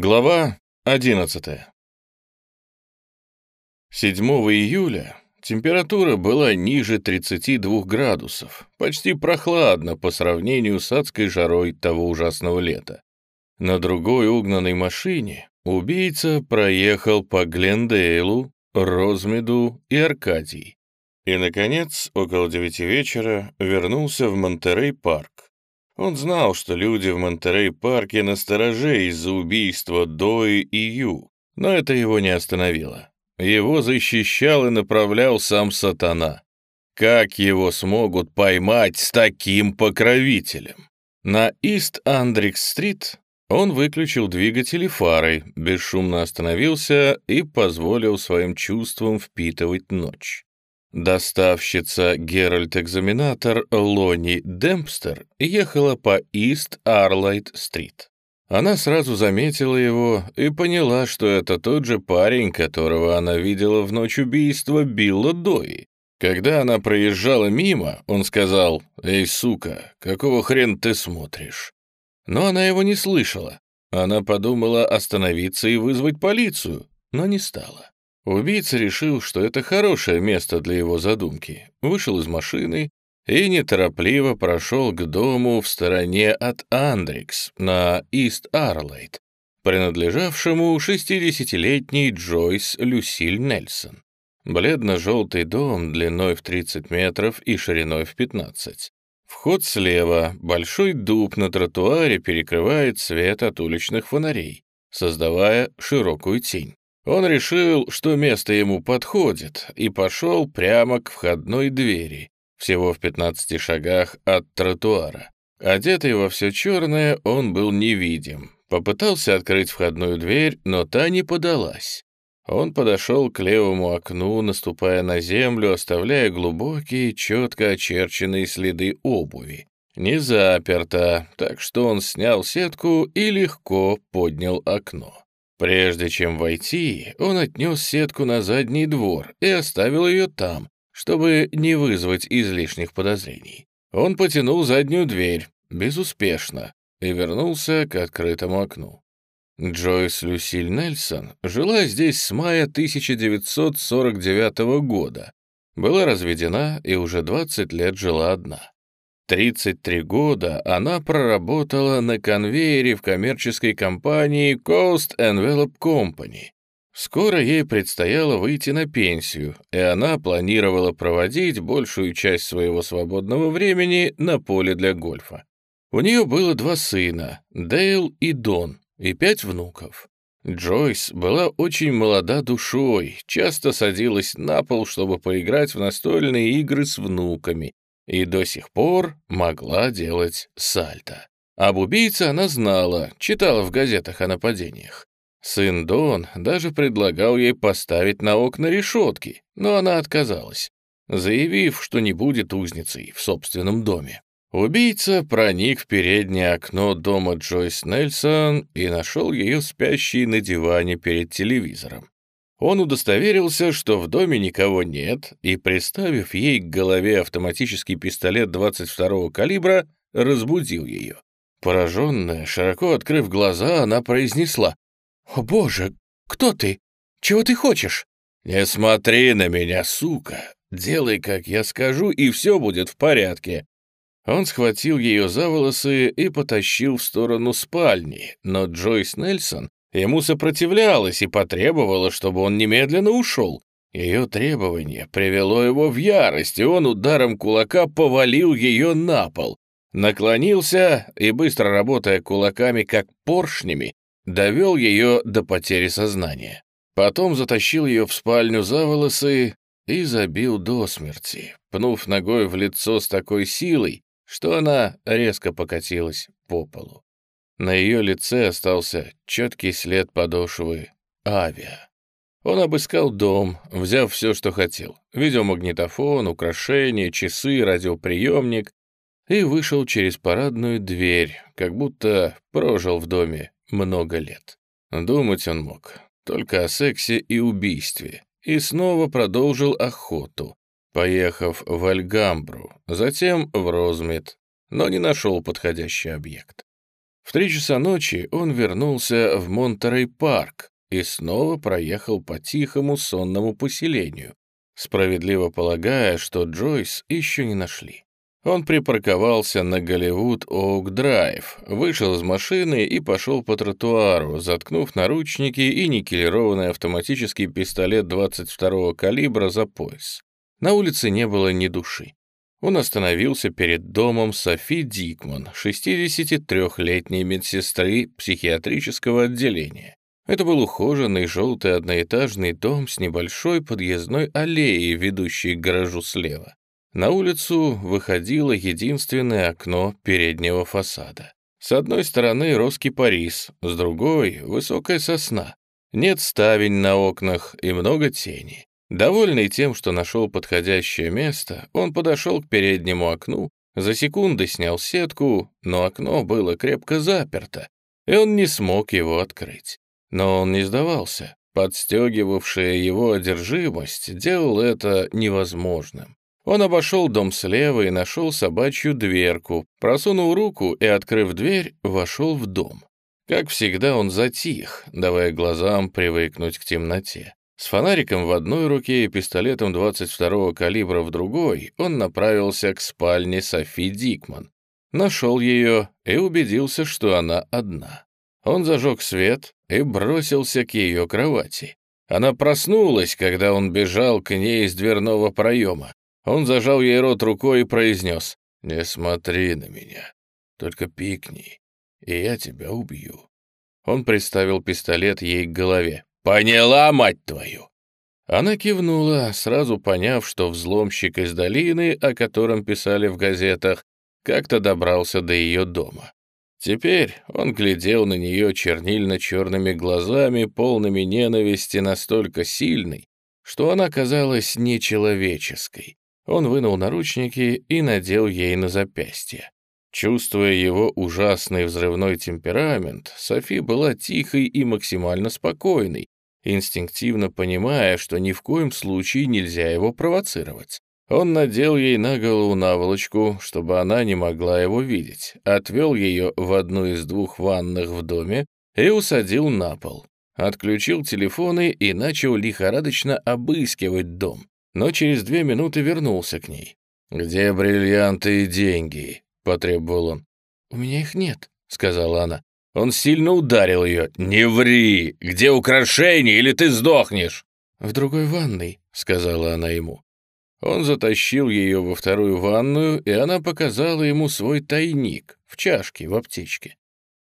Глава 11 7 июля температура была ниже 32 градусов, почти прохладно по сравнению с адской жарой того ужасного лета. На другой угнанной машине убийца проехал по Глендейлу, Розмеду и Аркадии. И, наконец, около девяти вечера вернулся в Монтерей-парк, он знал, что люди в Монтерей-парке настороже из-за убийства Дои и Ю, но это его не остановило. Его защищал и направлял сам сатана. Как его смогут поймать с таким покровителем? На Ист-Андрикс-стрит он выключил двигатель и фары, бесшумно остановился и позволил своим чувствам впитывать ночь. Доставщица Геральт-экзаменатор Лони Демпстер ехала по Ист-Арлайт-стрит. Она сразу заметила его и поняла, что это тот же парень, которого она видела в ночь убийства Билла Дои. Когда она проезжала мимо, он сказал «Эй, сука, какого хрен ты смотришь?» Но она его не слышала. Она подумала остановиться и вызвать полицию, но не стала. Убийца решил, что это хорошее место для его задумки, вышел из машины и неторопливо прошел к дому в стороне от Андрикс на Ист-Арлайт, принадлежавшему 60-летней Джойс Люсиль Нельсон. Бледно-желтый дом длиной в 30 метров и шириной в 15. Вход слева, большой дуб на тротуаре перекрывает свет от уличных фонарей, создавая широкую тень. Он решил, что место ему подходит, и пошел прямо к входной двери, всего в 15 шагах от тротуара. Одетый во все черное, он был невидим. Попытался открыть входную дверь, но та не подалась. Он подошел к левому окну, наступая на землю, оставляя глубокие, четко очерченные следы обуви. Не заперто, так что он снял сетку и легко поднял окно. Прежде чем войти, он отнес сетку на задний двор и оставил ее там, чтобы не вызвать излишних подозрений. Он потянул заднюю дверь, безуспешно, и вернулся к открытому окну. Джойс Люсиль Нельсон жила здесь с мая 1949 года, была разведена и уже 20 лет жила одна. 33 года она проработала на конвейере в коммерческой компании Coast Envelope Company. Скоро ей предстояло выйти на пенсию, и она планировала проводить большую часть своего свободного времени на поле для гольфа. У нее было два сына, Дейл и Дон, и пять внуков. Джойс была очень молода душой, часто садилась на пол, чтобы поиграть в настольные игры с внуками, и до сих пор могла делать сальто. Об убийце она знала, читала в газетах о нападениях. Сын Дон даже предлагал ей поставить на окна решетки, но она отказалась, заявив, что не будет узницей в собственном доме. Убийца проник в переднее окно дома Джойс Нельсон и нашел ее спящей на диване перед телевизором. Он удостоверился, что в доме никого нет, и, приставив ей к голове автоматический пистолет 22-го калибра, разбудил ее. Пораженная, широко открыв глаза, она произнесла, «О, боже, кто ты? Чего ты хочешь?» «Не смотри на меня, сука! Делай, как я скажу, и все будет в порядке!» Он схватил ее за волосы и потащил в сторону спальни, но Джойс Нельсон Ему сопротивлялась и потребовала, чтобы он немедленно ушел. Ее требование привело его в ярость, и он ударом кулака повалил ее на пол. Наклонился и, быстро работая кулаками как поршнями, довел ее до потери сознания. Потом затащил ее в спальню за волосы и забил до смерти, пнув ногой в лицо с такой силой, что она резко покатилась по полу. На ее лице остался четкий след подошвы авиа. Он обыскал дом, взяв все, что хотел. Видеомагнитофон, украшения, часы, радиоприемник и вышел через парадную дверь, как будто прожил в доме много лет. Думать он мог только о сексе и убийстве, и снова продолжил охоту, поехав в Альгамбру, затем в Розмет, но не нашел подходящий объект. В три часа ночи он вернулся в Монтерей-парк и снова проехал по тихому сонному поселению, справедливо полагая, что Джойс еще не нашли. Он припарковался на Голливуд-Оук-Драйв, вышел из машины и пошел по тротуару, заткнув наручники и никелированный автоматический пистолет 22-го калибра за пояс. На улице не было ни души. Он остановился перед домом Софи Дикман, 63-летней медсестры психиатрического отделения. Это был ухоженный желтый одноэтажный дом с небольшой подъездной аллеей, ведущей к гаражу слева. На улицу выходило единственное окно переднего фасада. С одной стороны рос кипарис, с другой — высокая сосна. Нет ставень на окнах и много тени. Довольный тем, что нашел подходящее место, он подошел к переднему окну, за секунды снял сетку, но окно было крепко заперто, и он не смог его открыть. Но он не сдавался. Подстегивавшая его одержимость делал это невозможным. Он обошел дом слева и нашел собачью дверку, просунул руку и, открыв дверь, вошел в дом. Как всегда, он затих, давая глазам привыкнуть к темноте. С фонариком в одной руке и пистолетом 22-го калибра в другой он направился к спальне Софи Дикман. Нашел ее и убедился, что она одна. Он зажег свет и бросился к ее кровати. Она проснулась, когда он бежал к ней из дверного проема. Он зажал ей рот рукой и произнес, «Не смотри на меня, только пикни, и я тебя убью». Он приставил пистолет ей к голове. «Поняла, мать твою!» Она кивнула, сразу поняв, что взломщик из долины, о котором писали в газетах, как-то добрался до ее дома. Теперь он глядел на нее чернильно-черными глазами, полными ненависти настолько сильной, что она казалась нечеловеческой. Он вынул наручники и надел ей на запястье. Чувствуя его ужасный взрывной темперамент, Софи была тихой и максимально спокойной, инстинктивно понимая, что ни в коем случае нельзя его провоцировать. Он надел ей на голову наволочку, чтобы она не могла его видеть, отвел ее в одну из двух ванных в доме и усадил на пол. Отключил телефоны и начал лихорадочно обыскивать дом но через две минуты вернулся к ней. «Где бриллианты и деньги?» — потребовал он. «У меня их нет», — сказала она. Он сильно ударил ее. «Не ври! Где украшения, или ты сдохнешь?» «В другой ванной», — сказала она ему. Он затащил ее во вторую ванную, и она показала ему свой тайник в чашке в аптечке.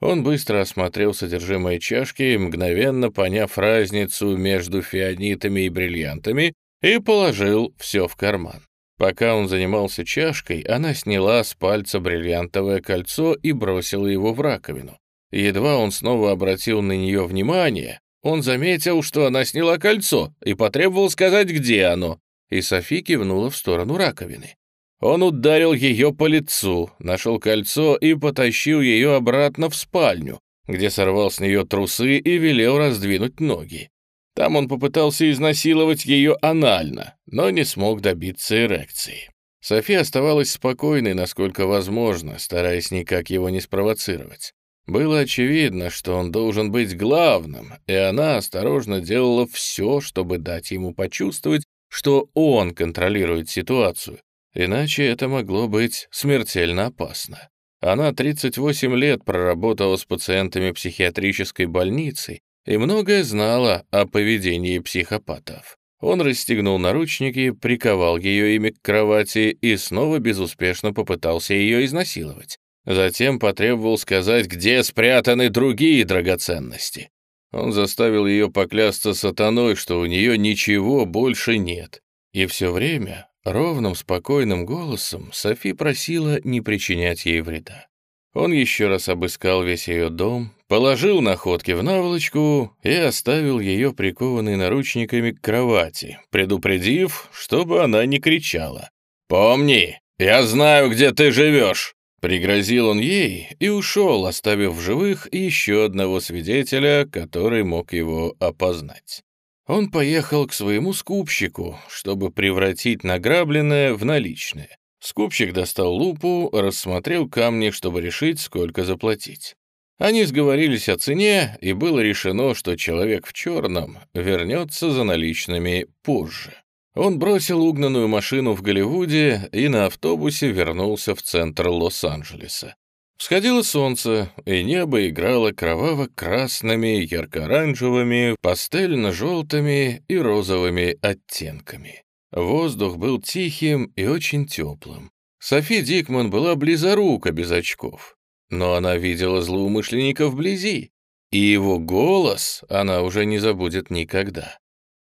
Он быстро осмотрел содержимое чашки, мгновенно поняв разницу между фианитами и бриллиантами, и положил все в карман. Пока он занимался чашкой, она сняла с пальца бриллиантовое кольцо и бросила его в раковину. Едва он снова обратил на нее внимание, он заметил, что она сняла кольцо и потребовал сказать, где оно, и Софи кивнула в сторону раковины. Он ударил ее по лицу, нашел кольцо и потащил ее обратно в спальню, где сорвал с нее трусы и велел раздвинуть ноги. Там он попытался изнасиловать ее анально, но не смог добиться эрекции. София оставалась спокойной, насколько возможно, стараясь никак его не спровоцировать. Было очевидно, что он должен быть главным, и она осторожно делала все, чтобы дать ему почувствовать, что он контролирует ситуацию, иначе это могло быть смертельно опасно. Она 38 лет проработала с пациентами психиатрической больницы и многое знала о поведении психопатов. Он расстегнул наручники, приковал ее ими к кровати и снова безуспешно попытался ее изнасиловать. Затем потребовал сказать, где спрятаны другие драгоценности. Он заставил ее поклясться сатаной, что у нее ничего больше нет. И все время, ровным, спокойным голосом, Софи просила не причинять ей вреда. Он еще раз обыскал весь ее дом, положил находки в наволочку и оставил ее прикованной наручниками к кровати, предупредив, чтобы она не кричала. «Помни, я знаю, где ты живешь!» Пригрозил он ей и ушел, оставив в живых еще одного свидетеля, который мог его опознать. Он поехал к своему скупщику, чтобы превратить награбленное в наличные. Скупщик достал лупу, рассмотрел камни, чтобы решить, сколько заплатить. Они сговорились о цене, и было решено, что человек в черном вернется за наличными позже. Он бросил угнанную машину в Голливуде и на автобусе вернулся в центр Лос-Анджелеса. Всходило солнце, и небо играло кроваво-красными, ярко-оранжевыми, пастельно-желтыми и розовыми оттенками. Воздух был тихим и очень теплым. Софи Дикман была близорука без очков, но она видела злоумышленника вблизи, и его голос она уже не забудет никогда.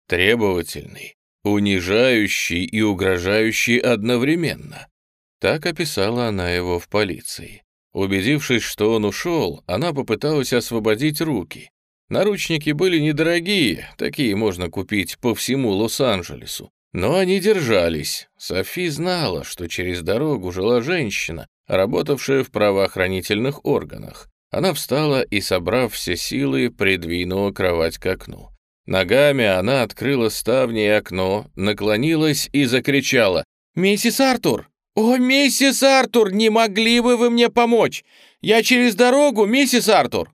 Требовательный, унижающий и угрожающий одновременно. Так описала она его в полиции. Убедившись, что он ушел, она попыталась освободить руки. Наручники были недорогие, такие можно купить по всему Лос-Анджелесу. Но они держались. Софи знала, что через дорогу жила женщина, работавшая в правоохранительных органах. Она встала и, собрав все силы, придвинула кровать к окну. Ногами она открыла ставни и окно, наклонилась и закричала «Миссис Артур! «О, миссис Артур, не могли бы вы мне помочь? Я через дорогу, миссис Артур!»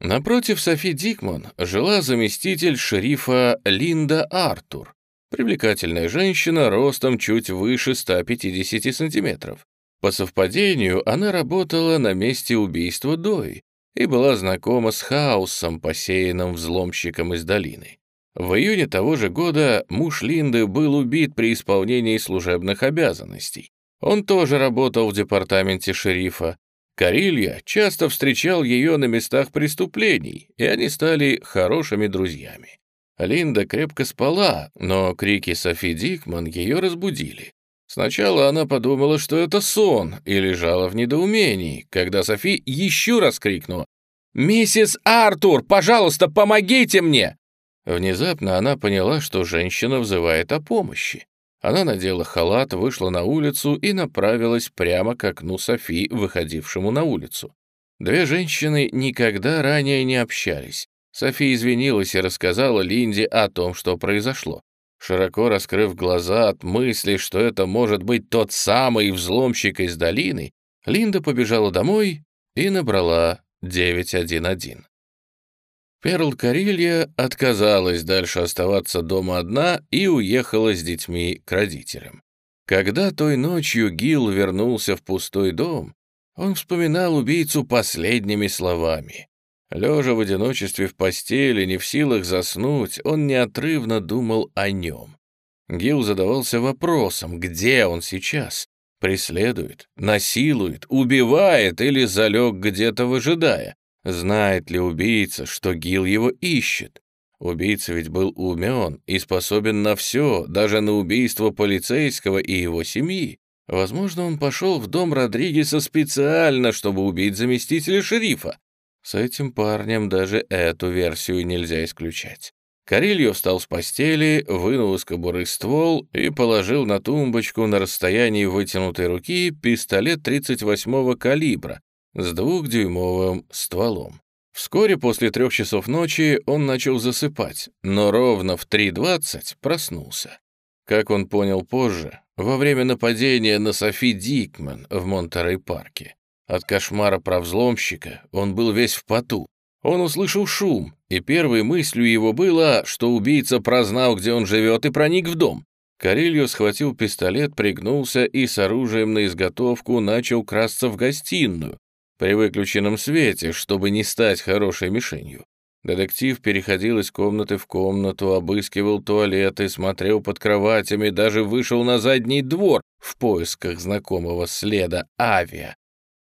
Напротив Софи Дикман жила заместитель шерифа Линда Артур, привлекательная женщина ростом чуть выше 150 сантиметров. По совпадению, она работала на месте убийства Дой и была знакома с хаосом, посеянным взломщиком из долины. В июне того же года муж Линды был убит при исполнении служебных обязанностей. Он тоже работал в департаменте шерифа. Карилья часто встречал ее на местах преступлений, и они стали хорошими друзьями. Линда крепко спала, но крики Софи Дикман ее разбудили. Сначала она подумала, что это сон, и лежала в недоумении, когда Софи еще раз крикнула «Миссис Артур, пожалуйста, помогите мне!» Внезапно она поняла, что женщина взывает о помощи. Она надела халат, вышла на улицу и направилась прямо к окну Софи, выходившему на улицу. Две женщины никогда ранее не общались. Софи извинилась и рассказала Линде о том, что произошло. Широко раскрыв глаза от мысли, что это может быть тот самый взломщик из долины, Линда побежала домой и набрала 911. Перл Карилья отказалась дальше оставаться дома одна и уехала с детьми к родителям. Когда той ночью Гил вернулся в пустой дом, он вспоминал убийцу последними словами. Лежа в одиночестве в постели, не в силах заснуть, он неотрывно думал о нем. Гил задавался вопросом, где он сейчас? Преследует, насилует, убивает или залег где-то выжидая? Знает ли убийца, что Гил его ищет? Убийца ведь был умен и способен на все, даже на убийство полицейского и его семьи. Возможно, он пошел в дом Родригеса специально, чтобы убить заместителя шерифа. С этим парнем даже эту версию нельзя исключать. Карильо встал с постели, вынул из кобуры ствол и положил на тумбочку на расстоянии вытянутой руки пистолет 38-го калибра, с двухдюймовым стволом. Вскоре после трех часов ночи он начал засыпать, но ровно в 3.20 проснулся. Как он понял позже, во время нападения на Софи Дикман в Монтерей-парке. От кошмара про взломщика он был весь в поту. Он услышал шум, и первой мыслью его было, что убийца прознал, где он живет, и проник в дом. Карельо схватил пистолет, пригнулся и с оружием на изготовку начал красться в гостиную, при выключенном свете, чтобы не стать хорошей мишенью. Детектив переходил из комнаты в комнату, обыскивал туалеты, смотрел под кроватями, даже вышел на задний двор в поисках знакомого следа авиа.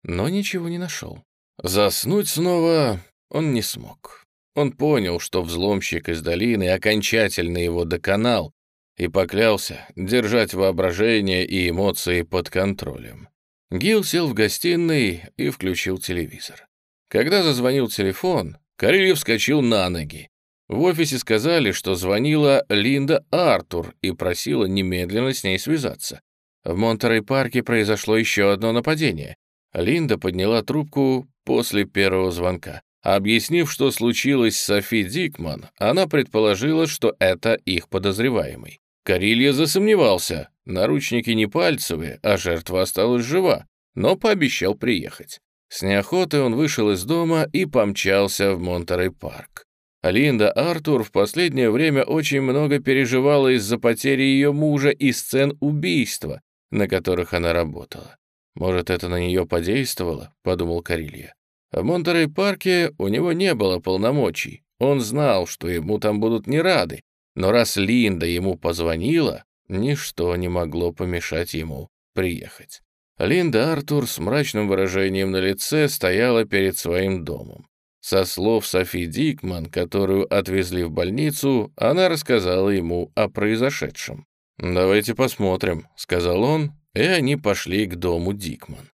Но ничего не нашел. Заснуть снова он не смог. Он понял, что взломщик из долины окончательно его доконал и поклялся держать воображение и эмоции под контролем. Гил сел в гостиной и включил телевизор. Когда зазвонил телефон, Карельев вскочил на ноги. В офисе сказали, что звонила Линда Артур и просила немедленно с ней связаться. В Монтерей-парке произошло еще одно нападение. Линда подняла трубку после первого звонка. Объяснив, что случилось с Софи Дикман, она предположила, что это их подозреваемый. Карилья засомневался, Наручники не пальцевые, а жертва осталась жива, но пообещал приехать. С неохотой он вышел из дома и помчался в Монтерей-парк. Линда Артур в последнее время очень много переживала из-за потери ее мужа и сцен убийства, на которых она работала. «Может, это на нее подействовало?» — подумал Карилья. В Монтерей-парке у него не было полномочий. Он знал, что ему там будут не рады. Но раз Линда ему позвонила, ничто не могло помешать ему приехать. Линда Артур с мрачным выражением на лице стояла перед своим домом. Со слов Софи Дикман, которую отвезли в больницу, она рассказала ему о произошедшем. «Давайте посмотрим», — сказал он, и они пошли к дому Дикман.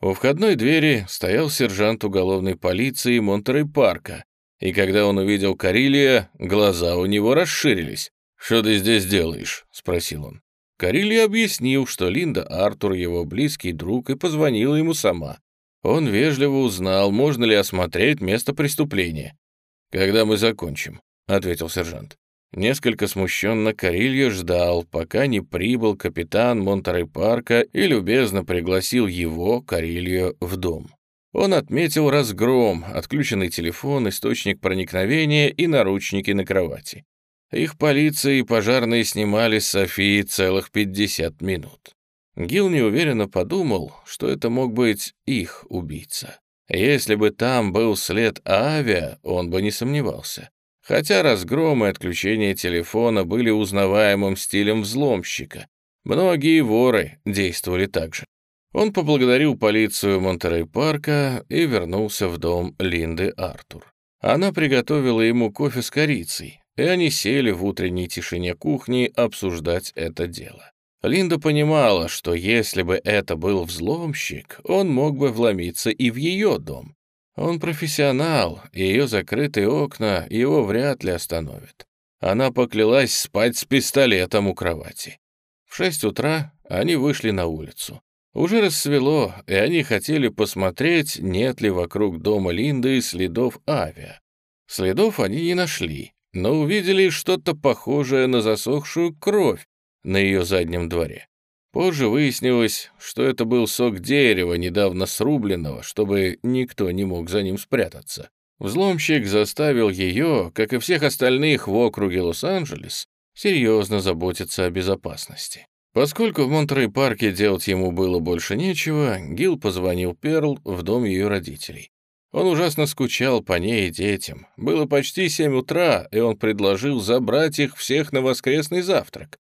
У входной двери стоял сержант уголовной полиции Монтерей-парка, и когда он увидел Карилия, глаза у него расширились. «Что ты здесь делаешь?» — спросил он. Карилий объяснил, что Линда Артур его близкий друг и позвонила ему сама. Он вежливо узнал, можно ли осмотреть место преступления. «Когда мы закончим», — ответил сержант. Несколько смущенно Карильо ждал, пока не прибыл капитан Монтерей-парка и любезно пригласил его, Карильо, в дом. Он отметил разгром, отключенный телефон, источник проникновения и наручники на кровати. Их полиция и пожарные снимали с Софии целых 50 минут. Гил неуверенно подумал, что это мог быть их убийца. Если бы там был след авиа, он бы не сомневался. Хотя разгром и отключение телефона были узнаваемым стилем взломщика. Многие воры действовали так же. Он поблагодарил полицию Монтерей-парка и вернулся в дом Линды Артур. Она приготовила ему кофе с корицей, и они сели в утренней тишине кухни обсуждать это дело. Линда понимала, что если бы это был взломщик, он мог бы вломиться и в ее дом. Он профессионал, и ее закрытые окна его вряд ли остановят. Она поклялась спать с пистолетом у кровати. В шесть утра они вышли на улицу. Уже рассвело, и они хотели посмотреть, нет ли вокруг дома Линды следов авиа. Следов они не нашли, но увидели что-то похожее на засохшую кровь на ее заднем дворе. Позже выяснилось, что это был сок дерева, недавно срубленного, чтобы никто не мог за ним спрятаться. Взломщик заставил ее, как и всех остальных в округе Лос-Анджелес, серьезно заботиться о безопасности. Поскольку в Монтерей-парке делать ему было больше нечего, Гил позвонил Перл в дом ее родителей. Он ужасно скучал по ней и детям. Было почти семь утра, и он предложил забрать их всех на воскресный завтрак.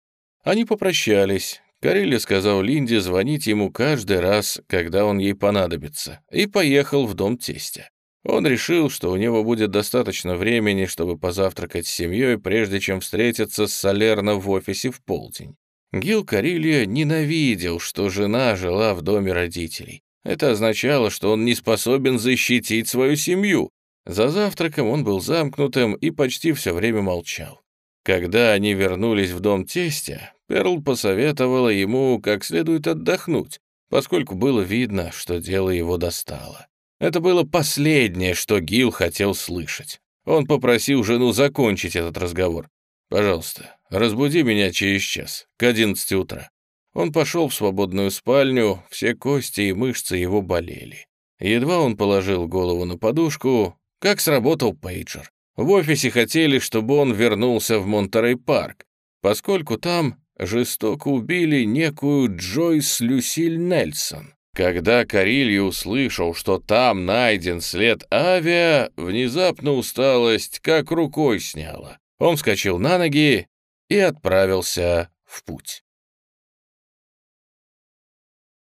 Они попрощались, Карелли сказал Линде звонить ему каждый раз, когда он ей понадобится, и поехал в дом тестя. Он решил, что у него будет достаточно времени, чтобы позавтракать с семьей, прежде чем встретиться с Салерно в офисе в полдень. Гил Карилья ненавидел, что жена жила в доме родителей. Это означало, что он не способен защитить свою семью. За завтраком он был замкнутым и почти все время молчал. Когда они вернулись в дом тестя, Перл посоветовала ему как следует отдохнуть, поскольку было видно, что дело его достало. Это было последнее, что Гил хотел слышать. Он попросил жену закончить этот разговор. «Пожалуйста, разбуди меня через час, к одиннадцати утра». Он пошел в свободную спальню, все кости и мышцы его болели. Едва он положил голову на подушку, как сработал пейджер. В офисе хотели, чтобы он вернулся в Монтерей-парк, поскольку там жестоко убили некую Джойс Люсиль Нельсон. Когда Карилья услышал, что там найден след авиа, внезапно усталость как рукой сняла. Он вскочил на ноги и отправился в путь.